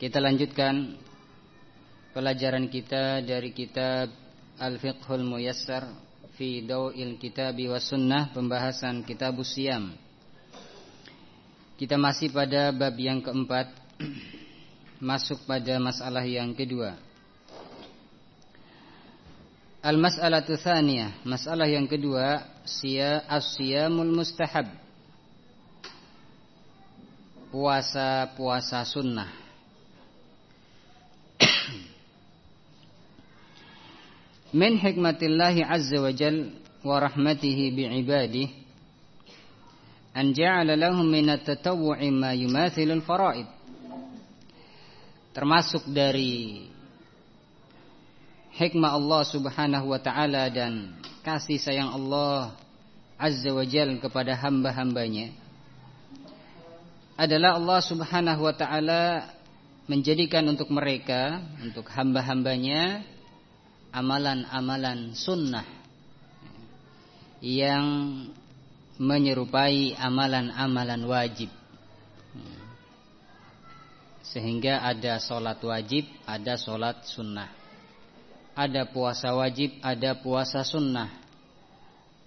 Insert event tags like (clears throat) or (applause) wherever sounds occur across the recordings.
Kita lanjutkan pelajaran kita dari kitab Al-Fiqhul Muyassar fi Dawil Kitabi wa Sunnah pembahasan Kitab Siyam. Kita masih pada bab yang keempat (clears throat) masuk pada masalah yang kedua. Al-mas'alatu tsaniyah, masalah yang kedua, siya as-siyamul mustahab. Puasa-puasa sunnah. Min hikmatillahi azza wa jal wa rahmatihi bi'ibadih an ja'ala lahum min at-tatawwu'i ma yumathilu al-fara'id termasuk dari hikmah Allah Subhanahu wa taala dan kasih sayang Allah azza wa jal kepada hamba-hambanya adalah Allah Subhanahu wa taala menjadikan untuk mereka untuk hamba-hambanya amalan-amalan sunnah yang menyerupai amalan-amalan wajib. Sehingga ada solat wajib ada solat sunnah. Ada puasa wajib ada puasa sunnah.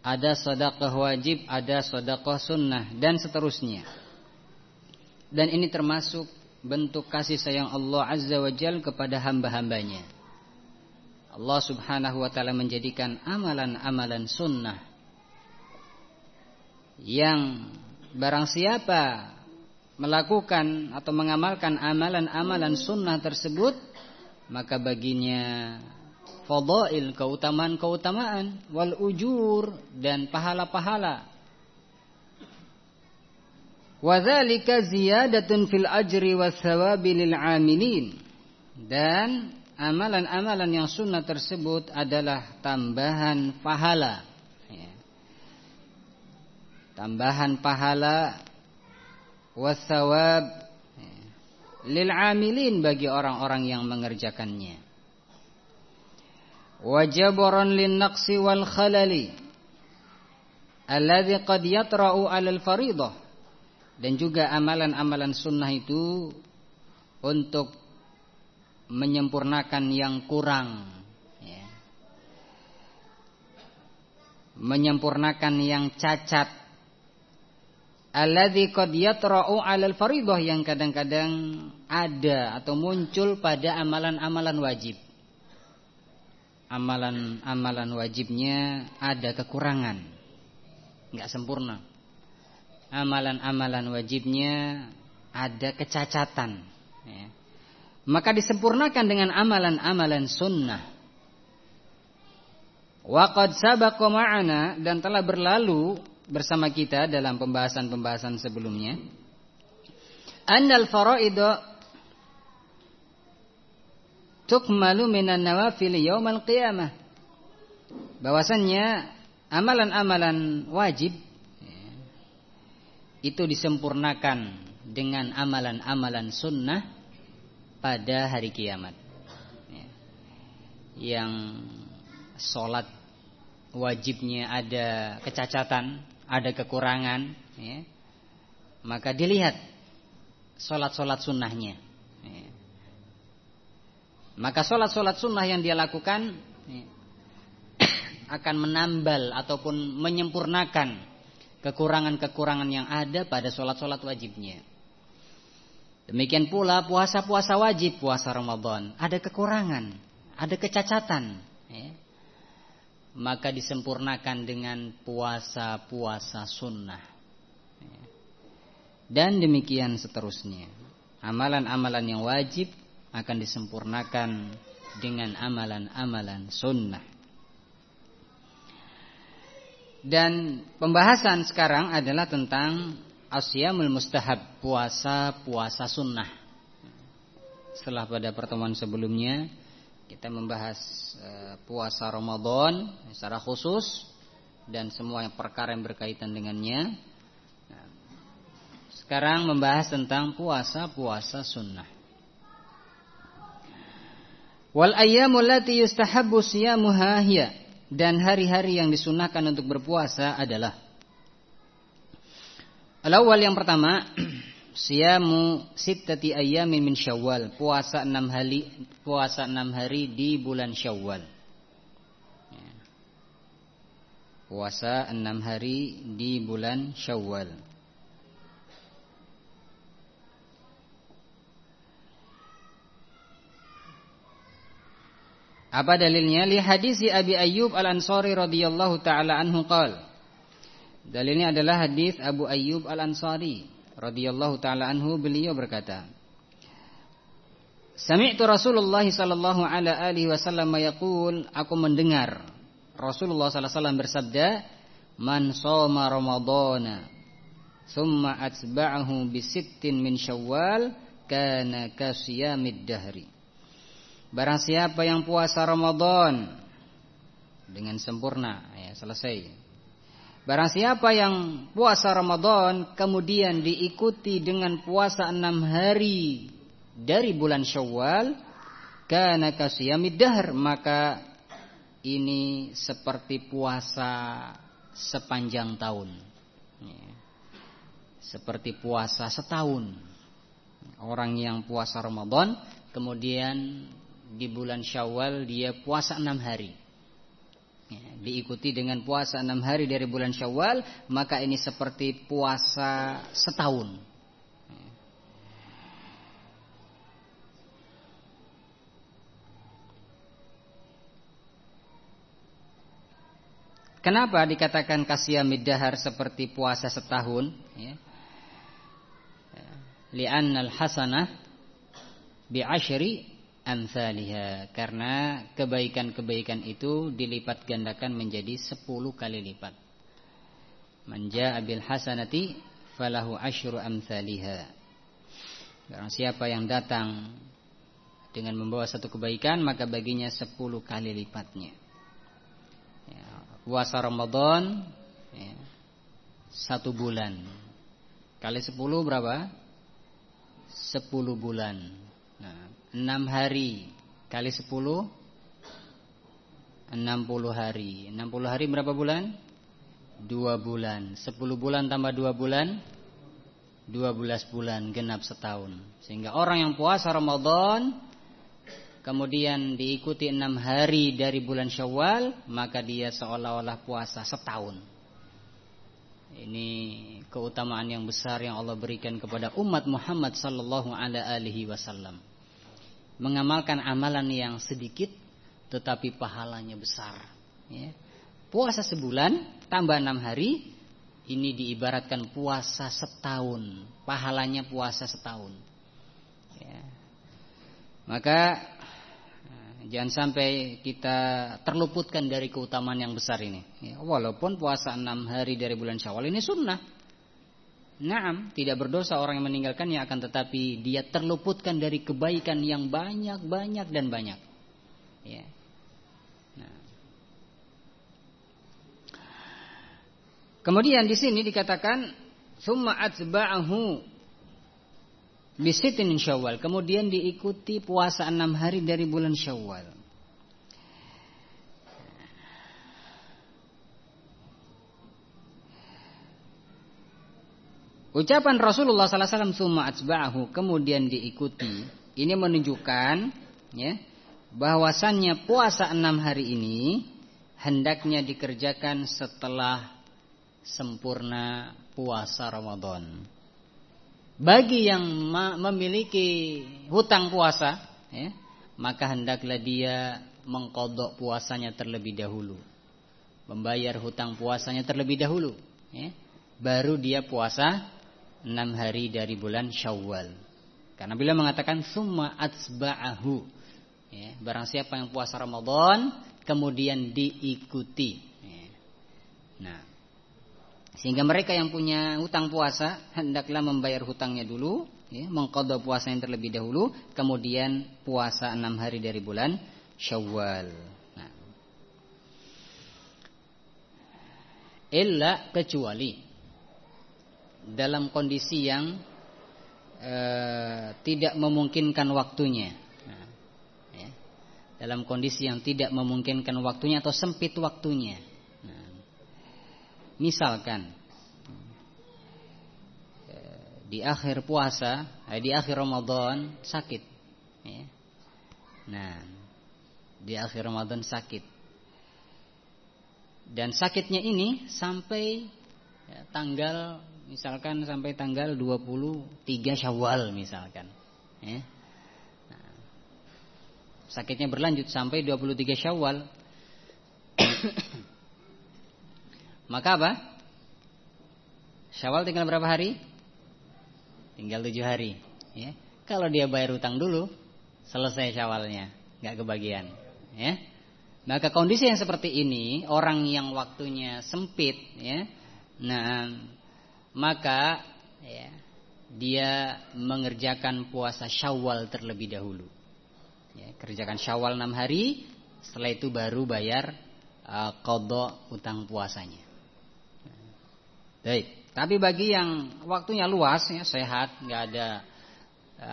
Ada sedekah wajib ada sedekah sunnah dan seterusnya. Dan ini termasuk bentuk kasih sayang Allah Azza wa Jal kepada hamba-hambanya Allah subhanahu wa ta'ala menjadikan amalan-amalan sunnah Yang barang siapa melakukan atau mengamalkan amalan-amalan sunnah tersebut Maka baginya fadail keutamaan-keutamaan Wal ujur dan pahala-pahala. Wadhalika ziyadatun fil ajri wa thawabi lil amilin. Dan amalan-amalan yang sunnah tersebut adalah tambahan pahala ya. tambahan pahala wasawab ya. lil amilin bagi orang-orang yang mengerjakannya wajabaran lin naqsi wal khalali alladhi qad yatra'u 'alal faridah dan juga amalan-amalan sunnah itu untuk menyempurnakan yang kurang ya. menyempurnakan yang cacat. Alladzi qad yatra'u 'alal fariidhah yang kadang-kadang ada atau muncul pada amalan-amalan wajib. Amalan-amalan wajibnya ada kekurangan enggak sempurna. Amalan-amalan wajibnya ada kecacatan ya maka disempurnakan dengan amalan-amalan sunnah. Waqad sabaqa ma'ana dan telah berlalu bersama kita dalam pembahasan-pembahasan sebelumnya. Annal faraidu tukmalu minan nawafil yaumal qiyamah. Bahwasannya amalan-amalan wajib ya, itu disempurnakan dengan amalan-amalan sunnah pada hari kiamat. Ya. Yang sholat wajibnya ada kecacatan, ada kekurangan, ya. maka dilihat sholat-sholat sunnahnya. Ya. Maka sholat-sholat sunnah yang dia lakukan (coughs) akan menambal ataupun menyempurnakan kekurangan-kekurangan yang ada pada sholat-sholat wajibnya. Demikian pula puasa-puasa wajib puasa Ramadan ada kekurangan, ada kecacatan, ya. maka disempurnakan dengan puasa-puasa sunnah. Ya. Dan demikian seterusnya. Amalan-amalan yang wajib akan disempurnakan dengan amalan-amalan sunnah. Dan pembahasan sekarang adalah tentang asyamul mustahab puasa puasa sunnah setelah pada pertemuan sebelumnya kita membahas uh, puasa Ramadan secara khusus dan semua yang perkara yang berkaitan dengannya. Nah, sekarang membahas tentang puasa-puasa sunnah. Wal ayyamul lati yustahabbu siyamuha dan hari-hari yang disunahkan untuk berpuasa adalah Al-awwal yang pertama (clears throat) siyamu sittati ayyamin min Syawal, puasa enam hari puasa enam hari di bulan Syawal. puasa enam hari di bulan Syawal. Apa dalilnya? Li hadis Abi Ayyub Al-Ansari radhiyallahu taala anhu qal. Dalilnya adalah hadis Abu Ayyub Al-Ansari radhiyallahu taala anhu beliau berkata, Sami'tu Rasulullah sallallahu alaihi wasallam yaqul, aku mendengar Rasulullah sallallahu alaihi wasallam bersabda, "Man shoma Ramadhana thumma atba'ahu bi sittin min Syawal kana kasiyamid dahri." Barang siapa yang puasa Ramadan dengan sempurna, ya selesai. Barang siapa yang puasa Ramadan kemudian diikuti dengan puasa enam hari dari bulan Syawal, kana kasiyamid maka ini seperti puasa sepanjang tahun. Ya. Seperti puasa setahun. Orang yang puasa Ramadan kemudian di bulan Syawal dia puasa enam hari. Ya, diikuti dengan puasa enam hari dari bulan Syawal, maka ini seperti puasa setahun. Kenapa dikatakan kasiyamid dahar seperti puasa setahun? Ya. Li'annal hasanah bi'ashri amthaliha. Karena kebaikan-kebaikan itu dilipat gandakan menjadi sepuluh kali lipat. Manja abil hasanati falahu ashru amthaliha. Barang siapa yang datang dengan membawa satu kebaikan maka baginya sepuluh kali lipatnya puasa Ramadan ya, satu bulan kali sepuluh berapa? Sepuluh bulan. Nah, enam hari kali sepuluh enam puluh hari. Enam puluh hari berapa bulan? Dua bulan. Sepuluh bulan tambah dua bulan, dua belas bulan genap setahun. Sehingga orang yang puasa Ramadan kemudian diikuti enam hari dari bulan Syawal, maka dia seolah-olah puasa setahun. Ini keutamaan yang besar yang Allah berikan kepada umat Muhammad sallallahu alaihi wasallam. Mengamalkan amalan yang sedikit tetapi pahalanya besar. Ya. Puasa sebulan tambah enam hari, ini diibaratkan puasa setahun. Pahalanya puasa setahun. Ya. Maka Jangan sampai kita terluputkan dari keutamaan yang besar ini. Ya, walaupun puasa enam hari dari bulan Syawal ini sunnah. Naam, tidak berdosa orang yang meninggalkannya akan tetapi dia terluputkan dari kebaikan yang banyak, banyak dan banyak. Ya. Nah. Kemudian di sini dikatakan summa atba'ahu Bisitin syawal Kemudian diikuti puasa enam hari dari bulan syawal Ucapan Rasulullah SAW Summa atsba'ahu Kemudian diikuti. Ini menunjukkan ya, bahwasannya puasa enam hari ini Hendaknya dikerjakan setelah Sempurna puasa Ramadan. Bagi yang memiliki hutang puasa, ya, maka hendaklah dia mengkodok puasanya terlebih dahulu, membayar hutang puasanya terlebih dahulu, ya, baru dia puasa enam hari dari bulan Syawal. Karena bila mengatakan summa atsba'ahu, ya, barang siapa yang puasa Ramadan kemudian diikuti. Ya. Nah, sehingga mereka yang punya hutang puasa hendaklah membayar hutangnya dulu, ya, puasa yang terlebih dahulu, kemudian puasa enam hari dari bulan Syawal. Nah. Kecuali dalam kondisi yang eh, tidak memungkinkan waktunya. Nah, ya. Dalam kondisi yang tidak memungkinkan waktunya atau sempit waktunya. Nah, misalkan di akhir puasa, eh, di akhir Ramadan sakit. Ya. Nah, di akhir Ramadan sakit. Dan sakitnya ini sampai ya, tanggal misalkan sampai tanggal 23 Syawal misalkan. Ya. Nah, sakitnya berlanjut sampai 23 Syawal. (coughs) Maka apa? Syawal tinggal berapa hari? tinggal tujuh hari. Ya. Kalau dia bayar utang dulu, selesai syawalnya, nggak kebagian. Ya. Maka kondisi yang seperti ini, orang yang waktunya sempit, ya, nah maka ya, dia mengerjakan puasa syawal terlebih dahulu. Ya, kerjakan syawal enam hari, setelah itu baru bayar uh, kodok utang puasanya. Baik. Tapi bagi yang waktunya luas, ya, sehat, nggak ada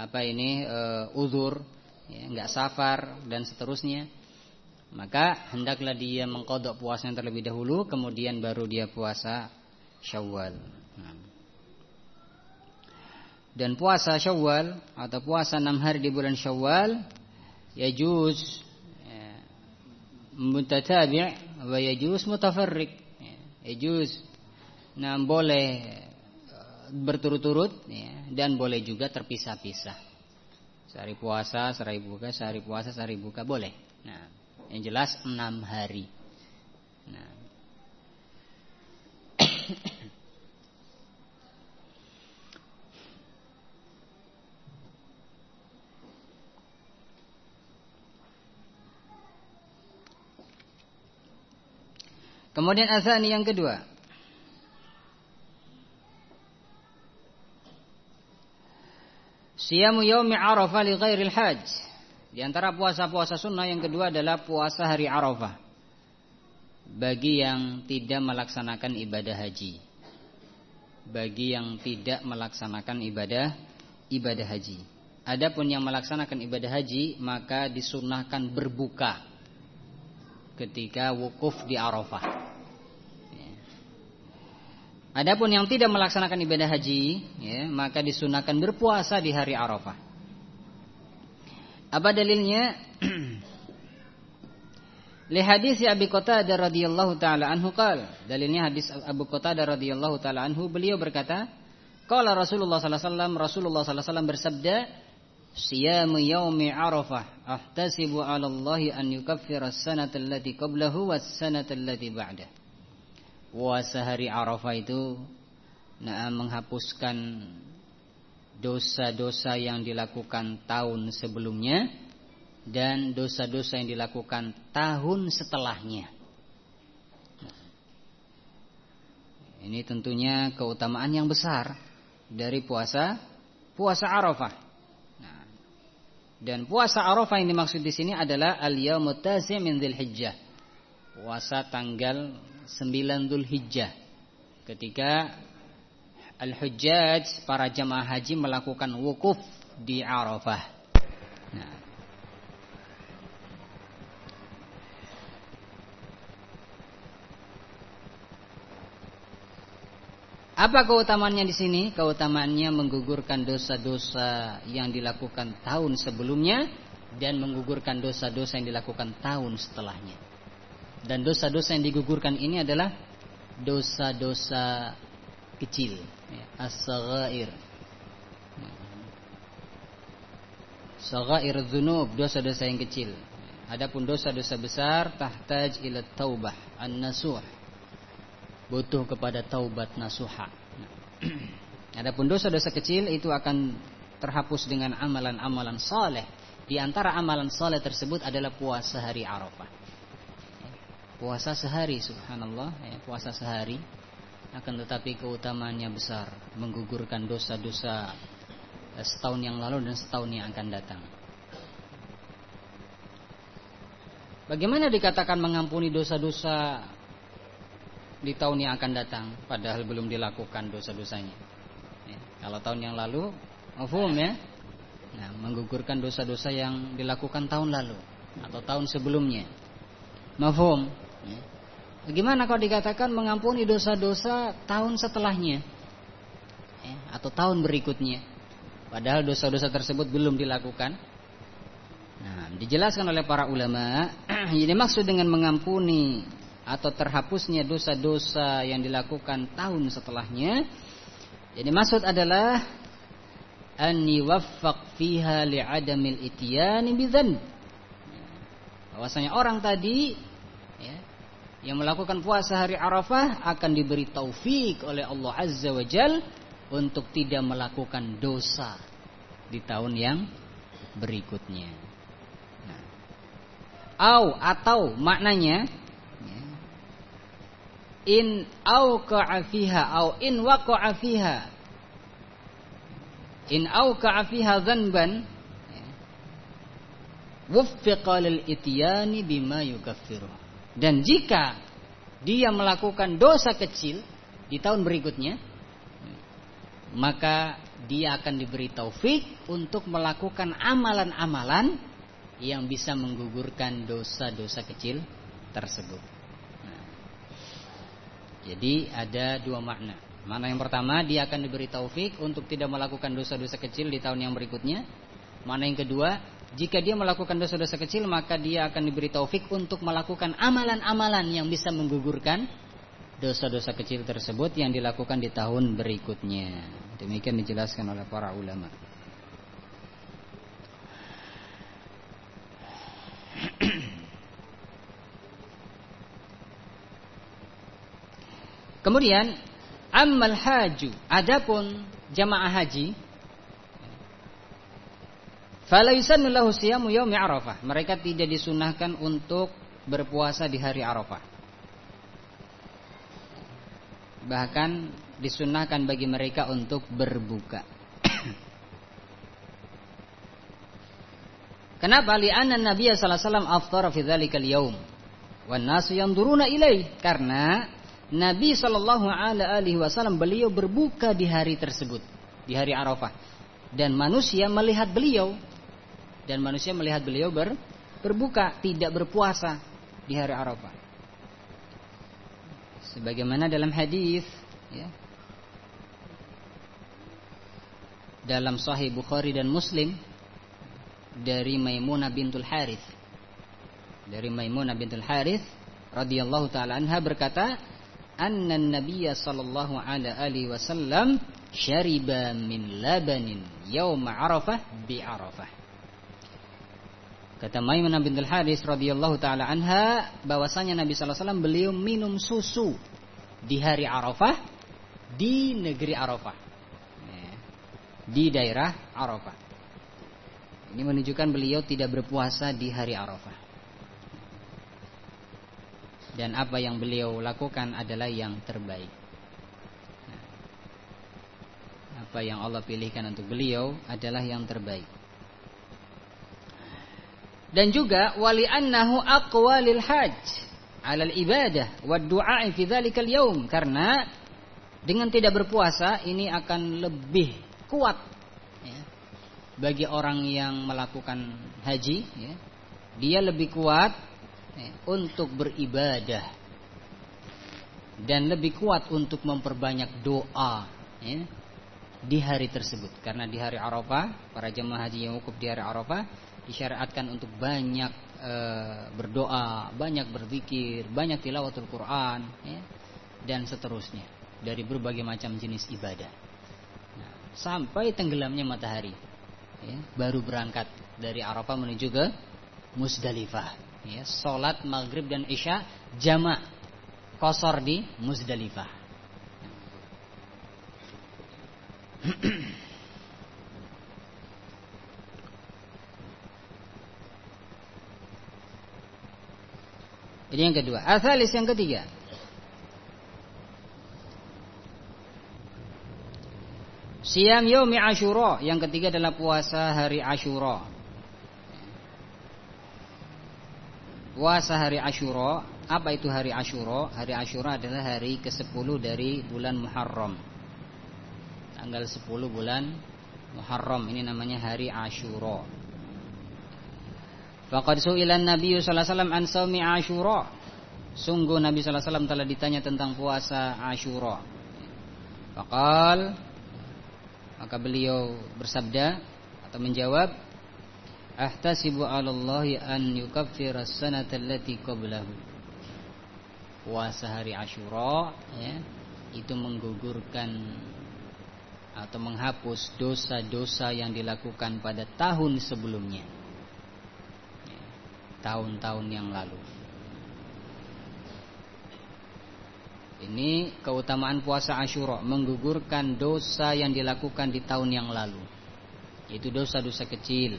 apa ini uh, uzur, ya, nggak safar dan seterusnya, maka hendaklah dia mengkodok puasanya terlebih dahulu, kemudian baru dia puasa Syawal. Dan puasa Syawal atau puasa enam hari di bulan Syawal, ya juz ya, mutatabi' wa yajuz. Ya, yajuz Nah boleh eh, berturut-turut ya, dan boleh juga terpisah-pisah. Sehari puasa, sehari buka, sehari puasa, sehari buka boleh. Nah, yang jelas enam hari. Nah. (coughs) Kemudian azan yang kedua Siyamu yaumi Arafah li ghairil hajj. Di antara puasa-puasa sunnah yang kedua adalah puasa hari Arafah. Bagi yang tidak melaksanakan ibadah haji. Bagi yang tidak melaksanakan ibadah ibadah haji. Adapun yang melaksanakan ibadah haji maka disunnahkan berbuka ketika wukuf di Arafah. Adapun yang tidak melaksanakan ibadah haji, ya, maka disunahkan berpuasa di hari Arafah. Apa dalilnya? (clears throat) Li hadis Abi Qatadah radhiyallahu taala anhu qala. Dalilnya hadis Abu Qatadah radhiyallahu taala anhu beliau berkata, qala Rasulullah sallallahu alaihi wasallam Rasulullah sallallahu alaihi wasallam bersabda, "Siyamu yaumi Arafah ahtasibu 'ala Allah an yukaffira as-sanata allati qablahu was-sanata allati ba'dahu." Puasa hari Arafah itu nah, menghapuskan dosa-dosa yang dilakukan tahun sebelumnya dan dosa-dosa yang dilakukan tahun setelahnya. Ini tentunya keutamaan yang besar dari puasa puasa Arafah. Nah, dan puasa Arafah yang dimaksud di sini adalah al-yaumut min dzulhijjah. Puasa tanggal 9 Dhul Hijjah ketika Al-Hujjaj para jamaah haji melakukan wukuf di Arafah. Nah. Apa keutamaannya di sini? Keutamaannya menggugurkan dosa-dosa yang dilakukan tahun sebelumnya dan menggugurkan dosa-dosa yang dilakukan tahun setelahnya. Dan dosa-dosa yang digugurkan ini adalah dosa-dosa kecil, ya, as-saghair. Saghair dzunub, dosa-dosa yang kecil. Adapun dosa-dosa besar tahtaj ila taubah an-nasuh. Butuh kepada taubat nasuha. (clears throat) Adapun dosa-dosa kecil itu akan terhapus dengan amalan-amalan saleh. Di antara amalan saleh tersebut adalah puasa hari Arafah puasa sehari subhanallah ya, puasa sehari akan tetapi keutamaannya besar menggugurkan dosa-dosa setahun yang lalu dan setahun yang akan datang. Bagaimana dikatakan mengampuni dosa-dosa di tahun yang akan datang padahal belum dilakukan dosa-dosanya? Ya, kalau tahun yang lalu, mafhum ya? Nah, menggugurkan dosa-dosa yang dilakukan tahun lalu atau tahun sebelumnya. Mafhum? Ya. Bagaimana kalau dikatakan mengampuni dosa-dosa tahun setelahnya? Ya, atau tahun berikutnya? Padahal dosa-dosa tersebut belum dilakukan Nah, dijelaskan oleh para ulama, (clears throat) ini maksud dengan mengampuni atau terhapusnya dosa-dosa yang dilakukan tahun setelahnya. Jadi maksud adalah an yuwaffaq fiha li'adamil ityani bidzan. Bahwasanya orang tadi yang melakukan puasa hari Arafah akan diberi taufik oleh Allah Azza wa Jal untuk tidak melakukan dosa di tahun yang berikutnya. Au atau maknanya ya, in au ka'afiha au in waqa'a fiha. In au ka'afiha dhanban ya, wuffiqa lil ityani bima yukaffiru dan jika dia melakukan dosa kecil di tahun berikutnya maka dia akan diberi taufik untuk melakukan amalan-amalan yang bisa menggugurkan dosa-dosa kecil tersebut. Nah, jadi ada dua makna. Makna yang pertama dia akan diberi taufik untuk tidak melakukan dosa-dosa kecil di tahun yang berikutnya. Makna yang kedua, jika dia melakukan dosa-dosa kecil maka dia akan diberi taufik untuk melakukan amalan-amalan yang bisa menggugurkan dosa-dosa kecil tersebut yang dilakukan di tahun berikutnya. Demikian dijelaskan oleh para ulama. Kemudian ammal haju, adapun jamaah haji fala yusannu lahu siyamu yaumi Arafah. Mereka tidak disunahkan untuk berpuasa di hari Arafah. Bahkan disunahkan bagi mereka untuk berbuka. (clears throat) Kenapa? Li'anna Nabi sallallahu alaihi wasallam aftara fi dzalikal yaum. Karena Nabi Shallallahu Alaihi Wasallam beliau berbuka di hari tersebut, di hari Arafah, dan manusia melihat beliau, dan manusia melihat beliau ber, berbuka, tidak berpuasa di hari Arafah. Sebagaimana dalam hadis, ya, dalam Sahih Bukhari dan Muslim dari Maimunah bintul Harith, dari Maimunah bintul Harith radhiyallahu taala anha berkata anna Nabiya sallallahu alaihi wasallam syariba min labanin yaum Arafah bi Arafah. Kata Maimunah bintul Haris radhiyallahu taala anha bahwasanya Nabi wasallam beliau minum susu di hari Arafah di negeri Arafah. Ya, di daerah Arafah. Ini menunjukkan beliau tidak berpuasa di hari Arafah dan apa yang beliau lakukan adalah yang terbaik. Nah, apa yang Allah pilihkan untuk beliau adalah yang terbaik. Dan juga wali annahu aqwa lil hajj ala al ibadah wa du'a fi dzalikal yaum. Karena dengan tidak berpuasa ini akan lebih kuat ya, bagi orang yang melakukan haji ya. Dia lebih kuat Ya, untuk beribadah. Dan lebih kuat untuk memperbanyak doa ya, di hari tersebut. Karena di hari Arafah para jemaah haji yang wukuf di hari Arafah disyariatkan untuk banyak e, berdoa, banyak berzikir, banyak tilawatul Quran ya, dan seterusnya. Dari berbagai macam jenis ibadah. Nah, sampai tenggelamnya matahari, ya, baru berangkat dari Arafah menuju ke Musdalifah ya, Sholat maghrib dan isya Jamak Kosor di Muzdalifah (clears throat) Ini yang kedua Athalis yang ketiga Siam yaumi Asyura, yang ketiga adalah puasa hari Asyura. Puasa hari Asyura, apa itu hari Asyura? Hari Asyura adalah hari ke-10 dari bulan Muharram. Tanggal 10 bulan Muharram ini namanya hari Asyura. Faqad su'ila Nabi sallallahu alaihi wasallam an saumi Asyura. Sungguh Nabi sallallahu alaihi wasallam telah ditanya tentang puasa Asyura. Faqal maka beliau bersabda atau menjawab Ahtasibu 'ala Allah an yukaffira as-sanata allati qablahu. Puasa hari Asyura ya, itu menggugurkan atau menghapus dosa-dosa yang dilakukan pada tahun sebelumnya tahun-tahun yang lalu. Ini keutamaan puasa Ashura menggugurkan dosa yang dilakukan di tahun yang lalu. Itu dosa-dosa kecil.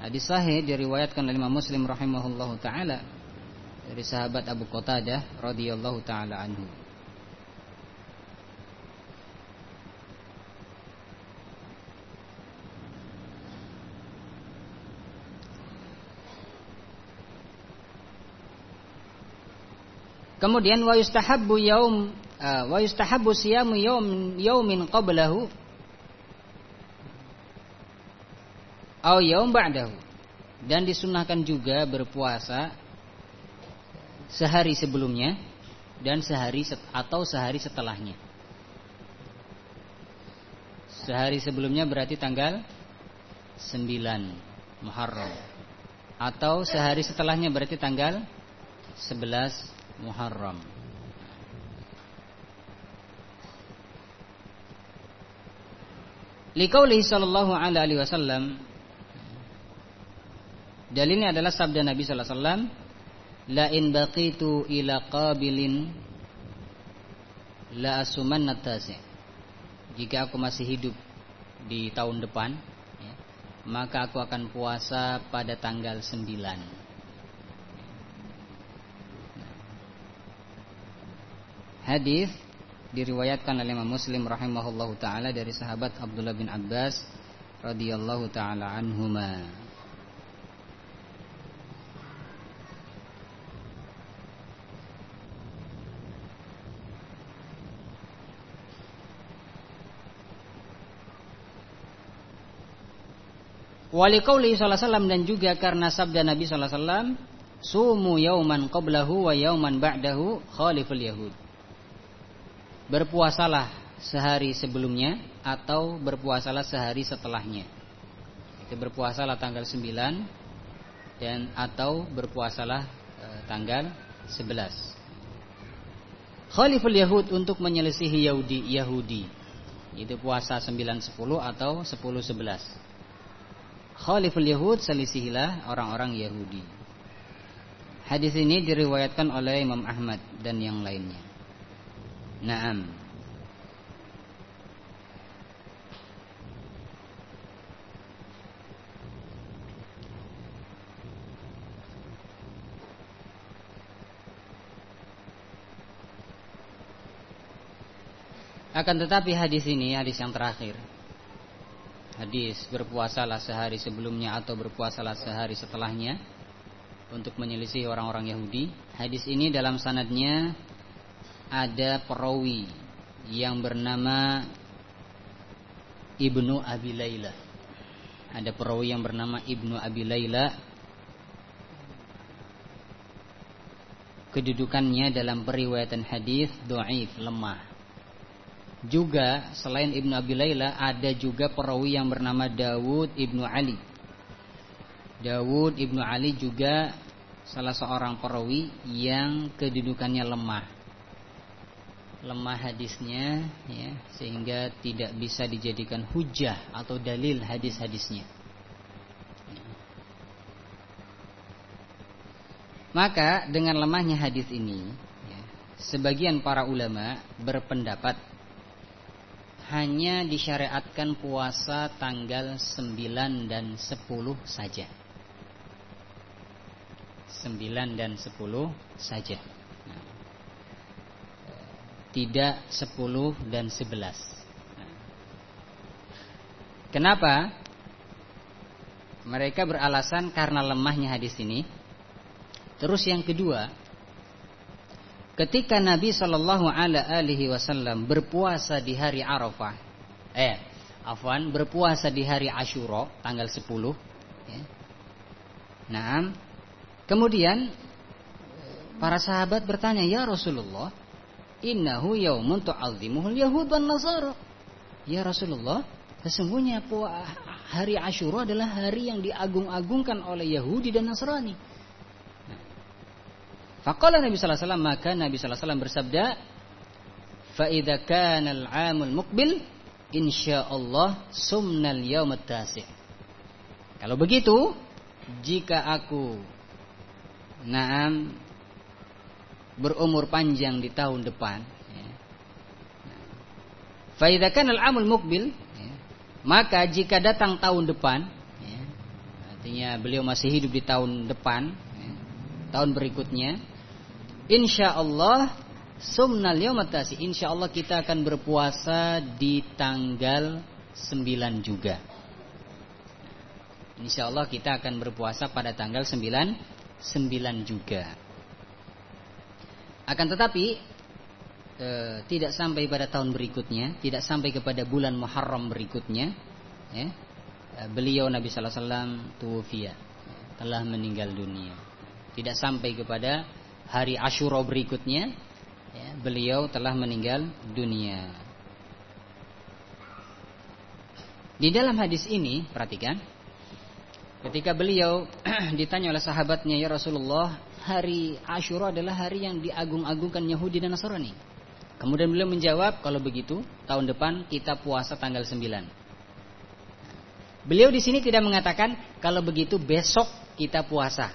Hadis sahih diriwayatkan oleh Imam Muslim rahimahullahu taala dari sahabat Abu Qatadah radhiyallahu taala anhu Kemudian wa yustahabbu yaum uh, wa yustahabbu siyamu yaum yaumin qablahu au yaum ba'dahu. Dan disunahkan juga berpuasa sehari sebelumnya dan sehari atau sehari setelahnya. Sehari sebelumnya berarti tanggal 9 Muharram atau sehari setelahnya berarti tanggal 11 Muharram. Liqaulihi sallallahu alaihi wasallam Dalilnya adalah sabda Nabi sallallahu alaihi wasallam La in baqitu ila qabilin la asumanna tasi. Jika aku masih hidup di tahun depan ya, maka aku akan puasa pada tanggal 9 Hadis diriwayatkan oleh Imam Muslim rahimahullahu taala dari sahabat Abdullah bin Abbas radhiyallahu taala anhuma. Wali qauli sallallahu dan juga karena sabda Nabi sallallahu alaihi wasallam, "Sumu yauman qablahu wa yauman ba'dahu khaliful yahud." Berpuasalah sehari sebelumnya atau berpuasalah sehari setelahnya. Itu berpuasalah tanggal 9 dan atau berpuasalah e, tanggal 11. Khaliful Yahud untuk menyelisihi Yahudi Yahudi. Itu puasa 9 10 atau 10 11. Khaliful Yahud selisihilah orang-orang Yahudi. Hadis ini diriwayatkan oleh Imam Ahmad dan yang lainnya. Naam. Akan tetapi hadis ini hadis yang terakhir. Hadis berpuasalah sehari sebelumnya atau berpuasalah sehari setelahnya untuk menyelisih orang-orang Yahudi. Hadis ini dalam sanadnya ada perawi yang bernama Ibnu Abi Laila. Ada perawi yang bernama Ibnu Abi Laila. Kedudukannya dalam periwayatan hadis dhaif, lemah. Juga selain Ibnu Abi Laila ada juga perawi yang bernama Dawud Ibnu Ali. Dawud Ibnu Ali juga salah seorang perawi yang kedudukannya lemah lemah hadisnya ya sehingga tidak bisa dijadikan hujah atau dalil hadis-hadisnya. Maka dengan lemahnya hadis ini ya, sebagian para ulama berpendapat hanya disyariatkan puasa tanggal 9 dan 10 saja. 9 dan 10 saja tidak 10 dan 11 nah, Kenapa? Mereka beralasan karena lemahnya hadis ini. Terus yang kedua, ketika Nabi Shallallahu Alaihi Wasallam berpuasa di hari Arafah, eh, afwan, berpuasa di hari Ashura tanggal 10 ya. Nah, kemudian para sahabat bertanya, "Ya Rasulullah, innahu yaumun tu'azzimuhul yahud wan nasara." Ya Rasulullah, sesungguhnya hari Ashura adalah hari yang diagung-agungkan oleh Yahudi dan Nasrani. Faqala Nabi sallallahu alaihi wasallam maka Nabi sallallahu alaihi wasallam bersabda, "Fa idza kana al-'amul muqbil insyaallah sumnal yaumat tasi'." Kalau begitu, jika aku naam berumur panjang di tahun depan, ya. Fa idza kana al-'amul muqbil, ya, maka jika datang tahun depan, ya, artinya beliau masih hidup di tahun depan, tahun berikutnya, Insya Allah Sumnal yaumatasi Insya Allah kita akan berpuasa di tanggal 9 juga Insya Allah kita akan berpuasa pada tanggal 9 9 juga Akan tetapi e, Tidak sampai pada tahun berikutnya Tidak sampai kepada bulan Muharram berikutnya ya, Beliau Nabi Sallallahu Alaihi Wasallam Telah meninggal dunia Tidak sampai kepada hari Ashura berikutnya ya, beliau telah meninggal dunia. Di dalam hadis ini, perhatikan, ketika beliau (clears throat) ditanya oleh sahabatnya, ya Rasulullah, hari Ashura adalah hari yang diagung-agungkan Yahudi dan Nasrani. Kemudian beliau menjawab, kalau begitu, tahun depan kita puasa tanggal 9. Beliau di sini tidak mengatakan, kalau begitu besok kita puasa.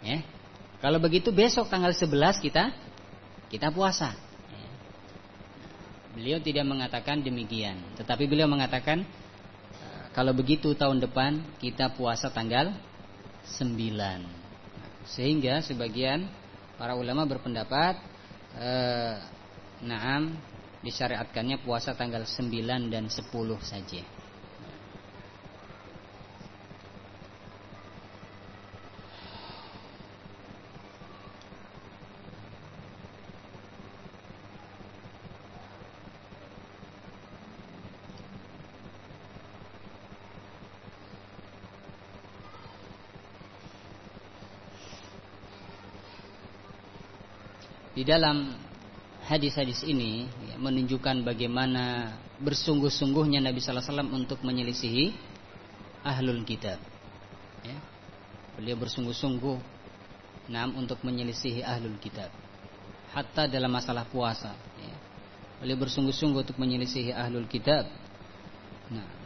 Ya, kalau begitu besok tanggal 11 kita kita puasa. Beliau tidak mengatakan demikian, tetapi beliau mengatakan kalau begitu tahun depan kita puasa tanggal 9. Sehingga sebagian para ulama berpendapat eh, naam disyariatkannya puasa tanggal 9 dan 10 saja. Di dalam hadis-hadis ini ya, menunjukkan bagaimana bersungguh-sungguhnya Nabi Sallallahu Alaihi Wasallam untuk menyelisihi ahlul kitab. Ya. Beliau bersungguh-sungguh nam untuk menyelisihi ahlul kitab. Hatta dalam masalah puasa. Ya. Beliau bersungguh-sungguh untuk menyelisihi ahlul kitab. Nah,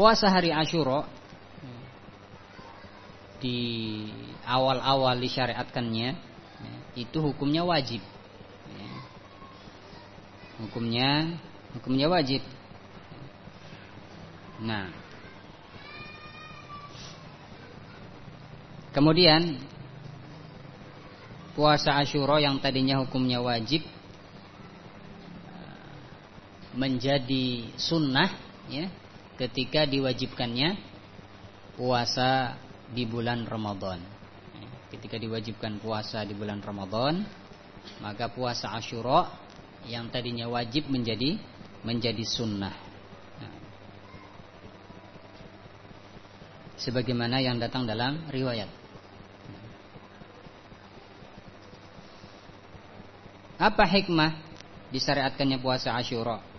puasa hari Ashura di awal-awal disyariatkannya itu hukumnya wajib. Hukumnya hukumnya wajib. Nah, kemudian puasa Ashura yang tadinya hukumnya wajib menjadi sunnah ya ketika diwajibkannya puasa di bulan Ramadan. Ketika diwajibkan puasa di bulan Ramadan, maka puasa Ashura yang tadinya wajib menjadi menjadi sunnah. Sebagaimana yang datang dalam riwayat. Apa hikmah disyariatkannya puasa Ashura?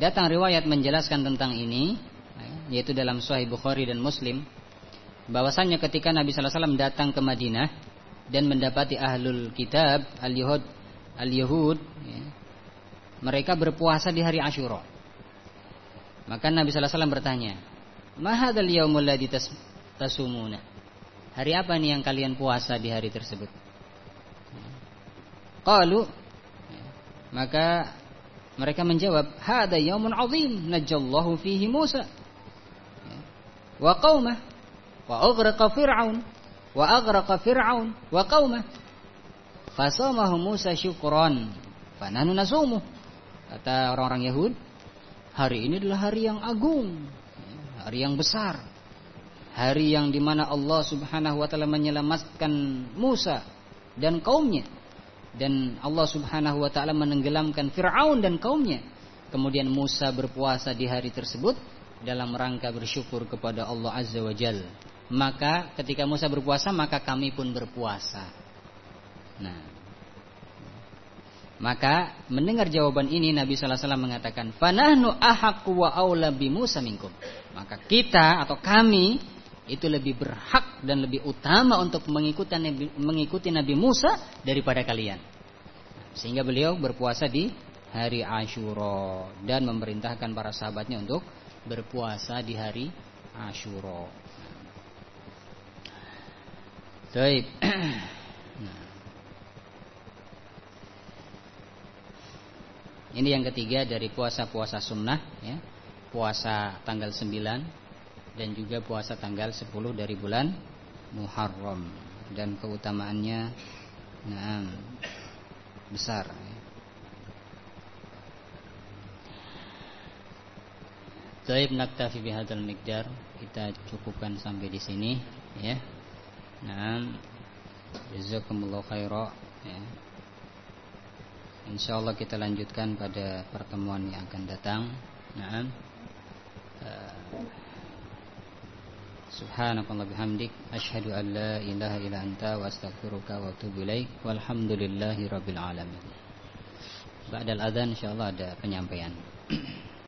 Datang riwayat menjelaskan tentang ini yaitu dalam Sahih Bukhari dan Muslim bahwasannya ketika Nabi sallallahu alaihi wasallam datang ke Madinah dan mendapati ahlul kitab al-yahud al-yahud ya, mereka berpuasa di hari Asyura. Maka Nabi sallallahu alaihi wasallam bertanya, "Ma hadzal yaumul ladzi tasumuna?" Hari apa nih yang kalian puasa di hari tersebut? Qalu maka mereka menjawab, "Hada yaumun azim najallahu fihi Musa." wa qaumah wa aghraqa fir'aun wa aghraqa fir'aun wa qaumah fasamahu Musa syukran fanahnu nasumu. Kata orang-orang Yahud hari ini adalah hari yang agung hari yang besar. Hari yang di mana Allah subhanahu wa ta'ala menyelamatkan Musa dan kaumnya dan Allah subhanahu wa ta'ala menenggelamkan Fir'aun dan kaumnya. Kemudian Musa berpuasa di hari tersebut dalam rangka bersyukur kepada Allah azza wa jal. Maka ketika Musa berpuasa maka kami pun berpuasa. Nah. Maka mendengar jawaban ini Nabi sallallahu alaihi wasallam mengatakan fanahnu ahaqqu wa aula bi Musa minkum. Maka kita atau kami itu lebih berhak dan lebih utama untuk mengikuti Nabi, mengikuti Nabi Musa daripada kalian. Sehingga beliau berpuasa di hari Ashura dan memerintahkan para sahabatnya untuk berpuasa di hari Ashura. Baik. (clears throat) Nah. Ini yang ketiga dari puasa-puasa sunnah ya. Puasa tanggal 9 dan juga puasa tanggal 10 dari bulan Muharram dan keutamaannya nah, besar Taib naktafi bihadzal miqdar kita cukupkan sampai di sini ya. Nah, jazakumullahu khaira ya. Insyaallah kita lanjutkan pada pertemuan yang akan datang. Nah, Subhanakallah bihamdik Ashadu an la ilaha ila anta Wa astaghfiruka wa atubu ilaik Walhamdulillahi rabbil alamin. Ba'dal adhan insyaAllah ada penyampaian (clears throat)